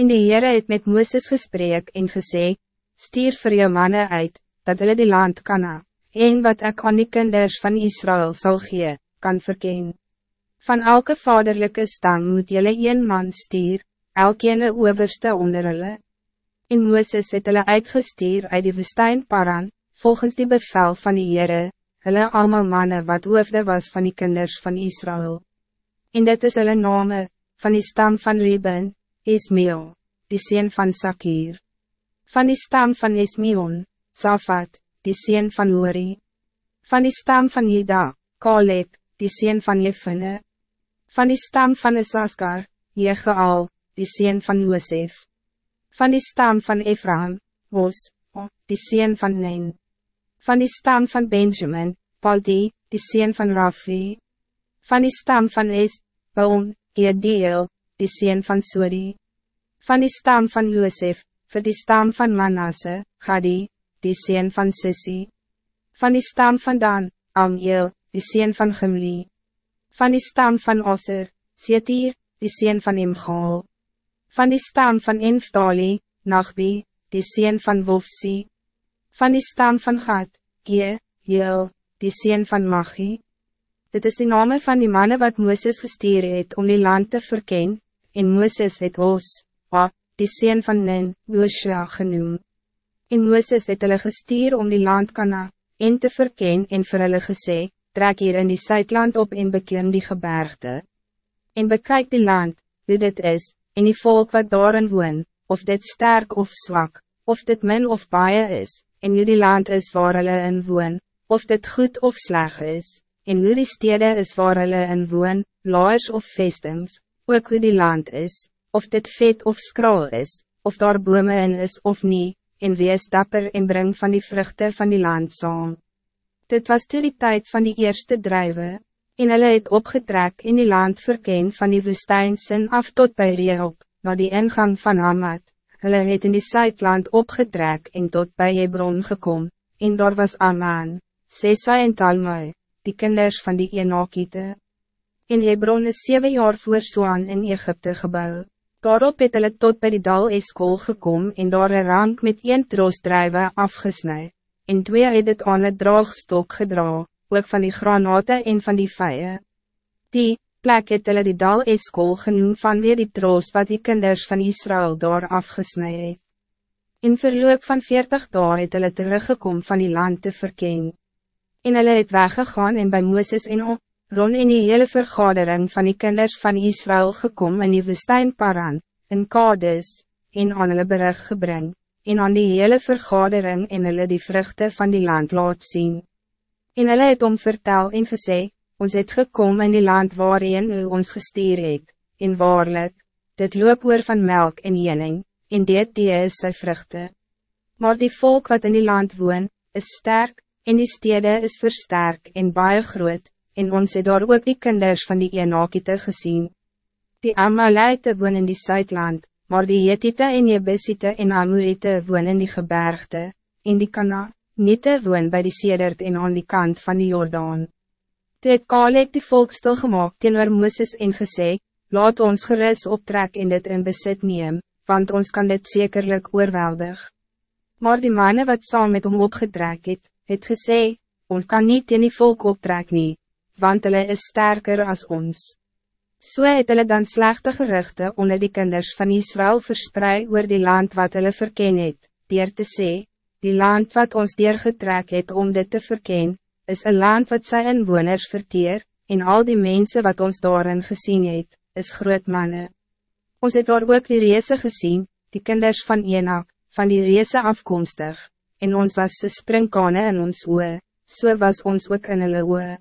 En die Heere het met Mooses gesprek en gesê, Stier vir jou manne uit, dat hulle die land kan ha, en wat ek aan die kinders van Israël zal gee, kan verken. Van elke vaderlijke stam moet julle een man stier, elkeen een overste onder hulle. En Mooses het hulle uitgestuur uit die woestijn Paran, volgens die bevel van die Heere, hulle allemaal mannen wat hoofde was van die kinders van Israël. En dit is hulle name, van die stam van Reuben, Ismael, die sien van Sakir. Van die stam van Ismeon, Safat, die sien van Uri. Van die stam van Jida, Kaleb, die sien van Jefine. Van die stam van Isaskar, Jegeal, die sien van Josef. Van die stam van Ephraim, Hos, die sien van Nen. Van die stam van Benjamin, Paldi, die sien van Rafi. Van die stam van Es, Baon, Edeel, die sien van Suri. Van die stam van Josef, voor die stam van Manasse, Gadi, die sien van Sissi. Van die stam van Dan, Amiel, die sien van Gimli. Van die stam van Osser, Setir, die sien van Imgal. Van die stam van Enftali, Nachbi, die sien van Wofsi. Van die stam van Gad, Gie, Jeel, die sien van Machi. Dit is de naam van die mannen wat Mooses gestuur het om die land te verkennen en Mooses het Os, A, die sien van Nen, Joshua genoem. En Mooses het hulle gestuur om die land kana, en te verken en vir hulle gesê, trek hier in die Zuidland op en beklim die gebergte. En bekyk die land, hoe dit is, en die volk wat daarin woon, of dit sterk of zwak, of dit min of baie is, en hoe die land is waar hulle in woon, of dit goed of sleg is, en hoe die stede is waar hulle in woon, laars of vestings, ook hoe die land is, of dit vet of skraal is, of daar bome in is of niet, en wees dapper en bring van die vruchten van die land saam. Dit was toe die tijd van die eerste drijven, en hulle het opgetrek in die land verken van die woestijnsin af tot bij Rehob, na die ingang van Hamad. Hulle het in die Zuidland opgetrek en tot bij Hebron gekom, en daar was Aman, Sesa en Talmui, die kinders van die Enokiete. In Hebron is zeven jaar voor Soan in Egypte gebouw. Daarop het hulle tot bij die dal Eskol gekom en daar een rank met een troostdrijven afgesnij. En twee het het aan het draagstok gedra, ook van die granate en van die vijien. Die plek het hulle die dal Eskol genoem van weer die troost wat die kinders van Israël daar afgesnij het. In verloop van veertig dagen het hulle teruggekom van die land te verken. En hulle het weggegaan en bij Mooses en op, Ron in die hele vergadering van die kinders van Israël gekom in die woestijn Paran, in Kades, en aan hulle berig gebring, en aan die hele vergadering en hulle die vruchten van die land laat zien. En hulle het om vertel en gesê, ons het gekom in die land waarin u ons gestuur het, en waarlik, dit loop oor van melk en jening, en dit die is sy vruchten. Maar die volk wat in die land woon, is sterk, en die stede is versterk en baie groot, en ons het daar ook die kinders van die Enakite gezien. Die Amalite woon in die Zuidland, maar die Jetite en Jebusite en Amorite woon in die gebergte, en die Kana, Nite woon bij die Sedert en aan die kant van die Jordaan. Toe het Kalek die volk stilgemaak teenoor Mooses en gesê, laat ons gerus optrek en dit in besit neem, want ons kan dit zekerlijk oorweldig. Maar die mannen wat saam met hom opgetrek het, het gesê, ons kan niet in die volk optrek nie, want hulle is sterker als ons. So het hulle dan slechte geruchten onder die kinders van Israël verspreid oor die land wat hulle verken het, dier te sê, die land wat ons deurgetrek het om dit te verken, is een land wat sy inwoners verteer, en al die mensen wat ons daarin gezien het, is groot mannen. Ons het daar ook die reese gezien, die kinders van Enak, van die reese afkomstig, en ons was so springkane in ons oe, so was ons ook in hulle oe.